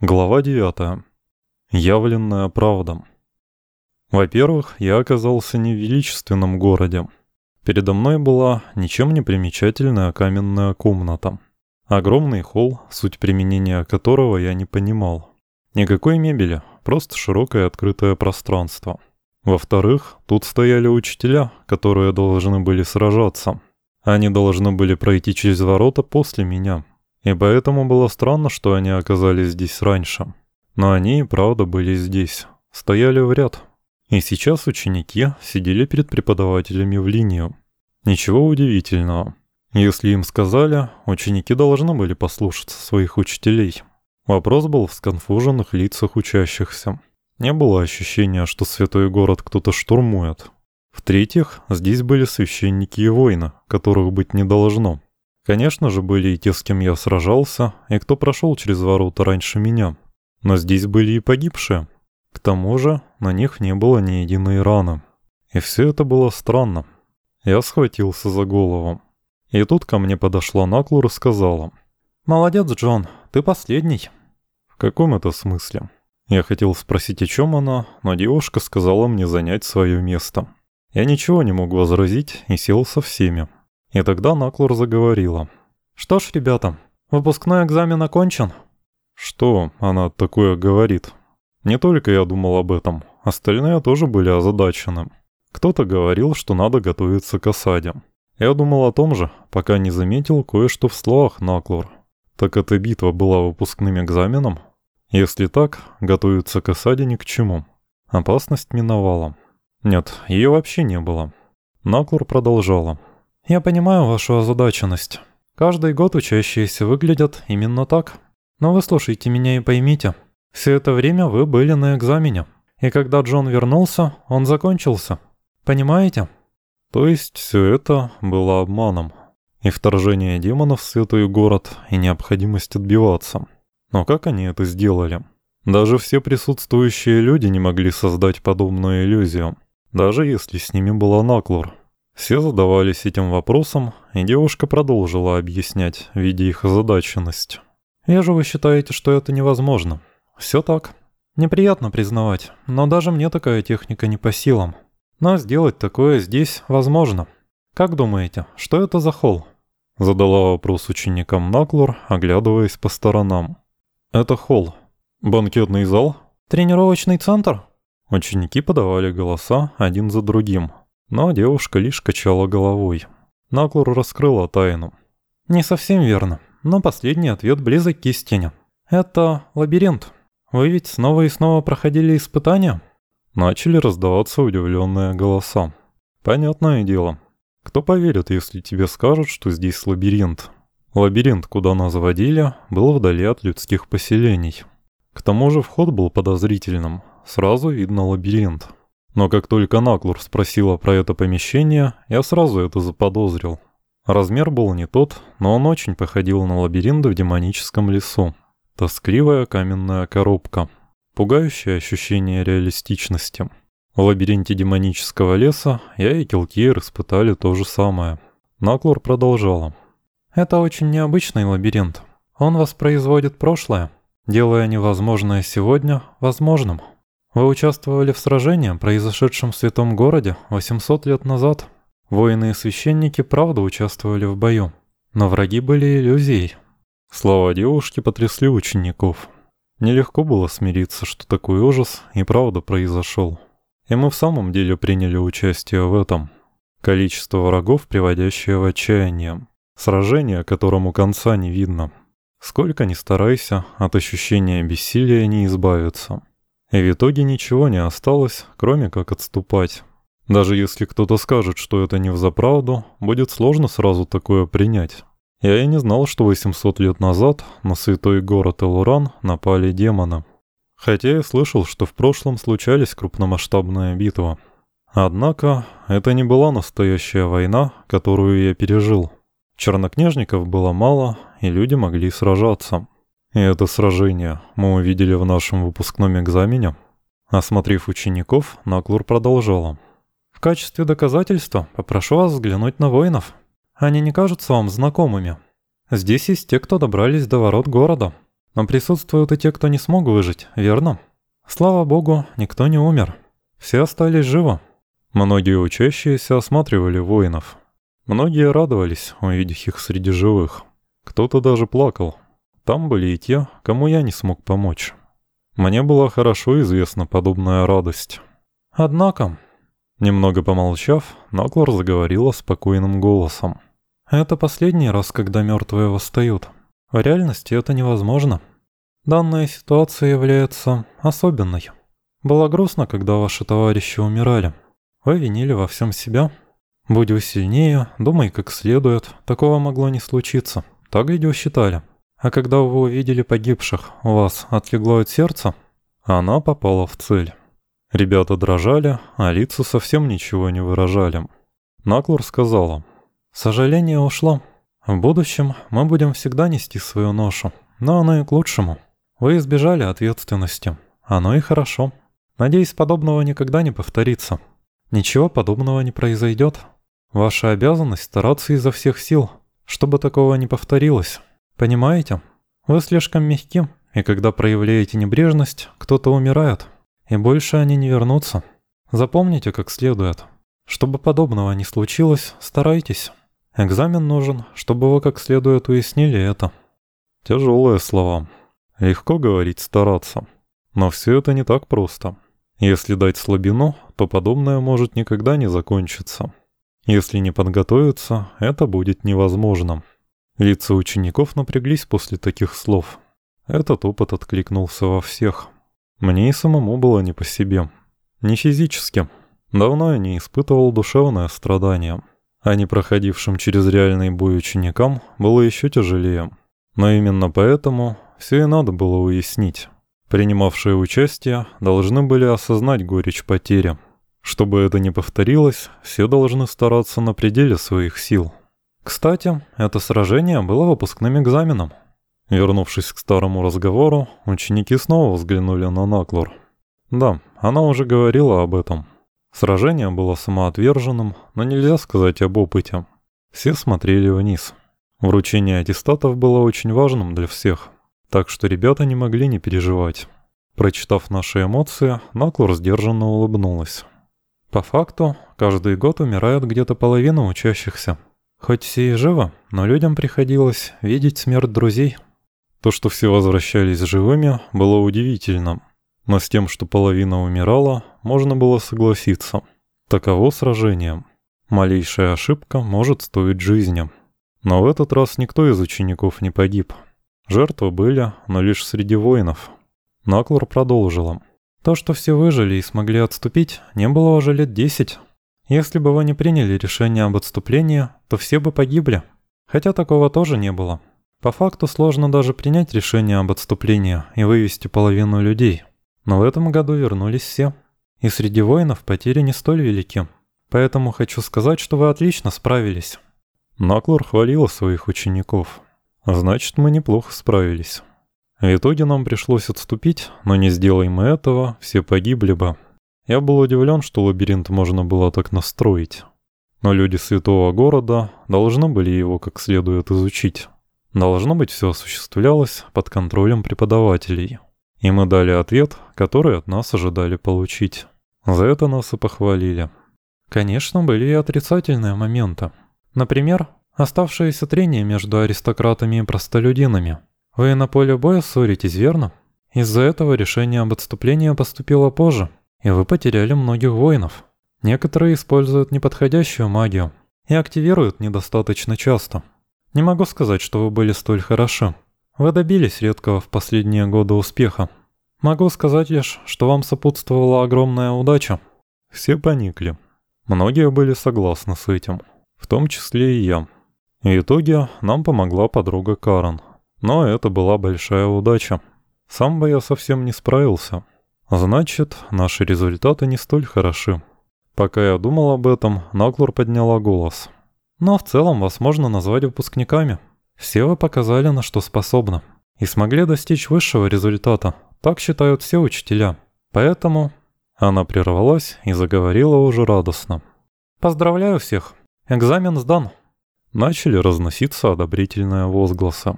Глава 9. Явленная правда. Во-первых, я оказался не в величественном городе. Передо мной была ничем не примечательная каменная комната. Огромный холл, суть применения которого я не понимал. Никакой мебели, просто широкое открытое пространство. Во-вторых, тут стояли учителя, которые должны были сражаться. Они должны были пройти через ворота после меня. И поэтому было странно, что они оказались здесь раньше. Но они и правда были здесь, стояли в ряд. И сейчас ученики сидели перед преподавателями в линию. Ничего удивительного. Если им сказали, ученики должны были послушаться своих учителей. Вопрос был в сконфуженных лицах учащихся. Не было ощущения, что святой город кто-то штурмует. В-третьих, здесь были священники и воины, которых быть не должно. Конечно же, были и те, с кем я сражался, и кто прошел через ворота раньше меня. Но здесь были и погибшие. К тому же, на них не было ни единой раны. И все это было странно. Я схватился за голову. И тут ко мне подошла Наклур и сказала. «Молодец, Джон, ты последний». «В каком это смысле?» Я хотел спросить, о чем она, но девушка сказала мне занять свое место. Я ничего не мог возразить и сел со всеми. И тогда Наклор заговорила. «Что ж, ребята, выпускной экзамен окончен». Что она такое говорит? Не только я думал об этом, остальные тоже были озадачены. Кто-то говорил, что надо готовиться к осаде. Я думал о том же, пока не заметил кое-что в словах Наклор. Так эта битва была выпускным экзаменом? Если так, готовиться к осаде ни к чему. Опасность миновала. Нет, ее вообще не было. Наклор продолжала. Я понимаю вашу озадаченность. Каждый год учащиеся выглядят именно так. Но вы слушайте меня и поймите. Все это время вы были на экзамене. И когда Джон вернулся, он закончился. Понимаете? То есть все это было обманом. И вторжение демонов в святой город, и необходимость отбиваться. Но как они это сделали? Даже все присутствующие люди не могли создать подобную иллюзию. Даже если с ними была Наклор. Все задавались этим вопросом, и девушка продолжила объяснять, видя их озадаченность. «Вижу, вы считаете, что это невозможно. Все так. Неприятно признавать, но даже мне такая техника не по силам. Но сделать такое здесь возможно. Как думаете, что это за холл?» Задала вопрос ученикам Наклор, оглядываясь по сторонам. «Это холл. Банкетный зал? Тренировочный центр?» Ученики подавали голоса один за другим. Но девушка лишь качала головой. Наклур раскрыла тайну. «Не совсем верно, но последний ответ близок к истине. Это лабиринт. Вы ведь снова и снова проходили испытания?» Начали раздаваться удивленные голоса. «Понятное дело. Кто поверит, если тебе скажут, что здесь лабиринт?» Лабиринт, куда нас заводили, был вдали от людских поселений. К тому же вход был подозрительным. Сразу видно лабиринт. Но как только Наклур спросила про это помещение, я сразу это заподозрил. Размер был не тот, но он очень походил на лабиринт в демоническом лесу. Тоскливая каменная коробка. Пугающее ощущение реалистичности. В лабиринте демонического леса я и Килкейр испытали то же самое. Наклор продолжала. «Это очень необычный лабиринт. Он воспроизводит прошлое, делая невозможное сегодня возможным». Вы участвовали в сражении, произошедшем в Святом Городе 800 лет назад. Воины и священники правда участвовали в бою, но враги были иллюзией. Слова девушки потрясли учеников. Нелегко было смириться, что такой ужас и правда произошел. И мы в самом деле приняли участие в этом. Количество врагов, приводящее в отчаяние. Сражение, которому конца не видно. Сколько ни старайся, от ощущения бессилия не избавиться. И в итоге ничего не осталось, кроме как отступать. Даже если кто-то скажет, что это не взаправду, будет сложно сразу такое принять. Я и не знал, что 800 лет назад на святой город Элуран напали демоны. Хотя я слышал, что в прошлом случались крупномасштабные битвы. Однако, это не была настоящая война, которую я пережил. Чернокнижников было мало, и люди могли сражаться. И это сражение мы увидели в нашем выпускном экзамене. Осмотрев учеников, Наклур продолжала. В качестве доказательства попрошу вас взглянуть на воинов. Они не кажутся вам знакомыми. Здесь есть те, кто добрались до ворот города. Но присутствуют и те, кто не смог выжить, верно? Слава богу, никто не умер. Все остались живы. Многие учащиеся осматривали воинов. Многие радовались, увидев их среди живых. Кто-то даже плакал. Там были и те, кому я не смог помочь. Мне была хорошо известна подобная радость. Однако, немного помолчав, Наклор заговорила спокойным голосом. «Это последний раз, когда мертвые восстают. В реальности это невозможно. Данная ситуация является особенной. Было грустно, когда ваши товарищи умирали. Вы винили во всем себя. Будь вы сильнее, думай как следует, такого могло не случиться. Так ведь вы считали. А когда вы увидели погибших, у вас отлегло от сердца? Она попала в цель. Ребята дрожали, а лица совсем ничего не выражали. Наклор сказала, «Сожаление ушло. В будущем мы будем всегда нести свою ношу, но оно и к лучшему. Вы избежали ответственности. Оно и хорошо. Надеюсь, подобного никогда не повторится. Ничего подобного не произойдет. Ваша обязанность стараться изо всех сил, чтобы такого не повторилось. Понимаете? Вы слишком мягки, и когда проявляете небрежность, кто-то умирает, и больше они не вернутся. Запомните как следует. Чтобы подобного не случилось, старайтесь. Экзамен нужен, чтобы вы как следует уяснили это. Тяжелые слова. Легко говорить «стараться». Но все это не так просто. Если дать слабину, то подобное может никогда не закончиться. Если не подготовиться, это будет невозможно. Лица учеников напряглись после таких слов. Этот опыт откликнулся во всех. Мне и самому было не по себе. Не физически. Давно я не испытывал душевное страдание. А не проходившим через реальный бой ученикам было еще тяжелее. Но именно поэтому все и надо было уяснить. Принимавшие участие должны были осознать горечь потери. Чтобы это не повторилось, все должны стараться на пределе своих сил. Кстати, это сражение было выпускным экзаменом. Вернувшись к старому разговору, ученики снова взглянули на Наклор. Да, она уже говорила об этом. Сражение было самоотверженным, но нельзя сказать об опыте. Все смотрели вниз. Вручение аттестатов было очень важным для всех, так что ребята не могли не переживать. Прочитав наши эмоции, Наклор сдержанно улыбнулась. По факту, каждый год умирает где-то половина учащихся. Хоть все и живы, но людям приходилось видеть смерть друзей. То, что все возвращались живыми, было удивительным. Но с тем, что половина умирала, можно было согласиться. Таково сражение. Малейшая ошибка может стоить жизни. Но в этот раз никто из учеников не погиб. Жертвы были, но лишь среди воинов. Наклор продолжила. То, что все выжили и смогли отступить, не было уже лет десять. Если бы вы не приняли решение об отступлении, то все бы погибли. Хотя такого тоже не было. По факту сложно даже принять решение об отступлении и вывести половину людей. Но в этом году вернулись все. И среди воинов потери не столь велики. Поэтому хочу сказать, что вы отлично справились. Наклор хвалила своих учеников. Значит, мы неплохо справились. В итоге нам пришлось отступить, но не сделаем мы этого, все погибли бы. Я был удивлен, что лабиринт можно было так настроить. Но люди святого города должны были его как следует изучить. Должно быть, все осуществлялось под контролем преподавателей. И мы дали ответ, который от нас ожидали получить. За это нас и похвалили. Конечно, были и отрицательные моменты. Например, оставшееся трение между аристократами и простолюдинами. Вы на поле боя ссоритесь, верно? Из-за этого решение об отступлении поступило позже, и вы потеряли многих воинов. Некоторые используют неподходящую магию и активируют недостаточно часто. Не могу сказать, что вы были столь хороши. Вы добились редкого в последние годы успеха. Могу сказать лишь, что вам сопутствовала огромная удача. Все поникли. Многие были согласны с этим, в том числе и я. В итоге нам помогла подруга Карен. Но это была большая удача. Сам бы я совсем не справился. Значит, наши результаты не столь хороши. Пока я думал об этом, Наклор подняла голос. Но в целом вас можно назвать выпускниками. Все вы показали, на что способны. И смогли достичь высшего результата. Так считают все учителя. Поэтому... Она прервалась и заговорила уже радостно. «Поздравляю всех! Экзамен сдан!» Начали разноситься одобрительные возгласы.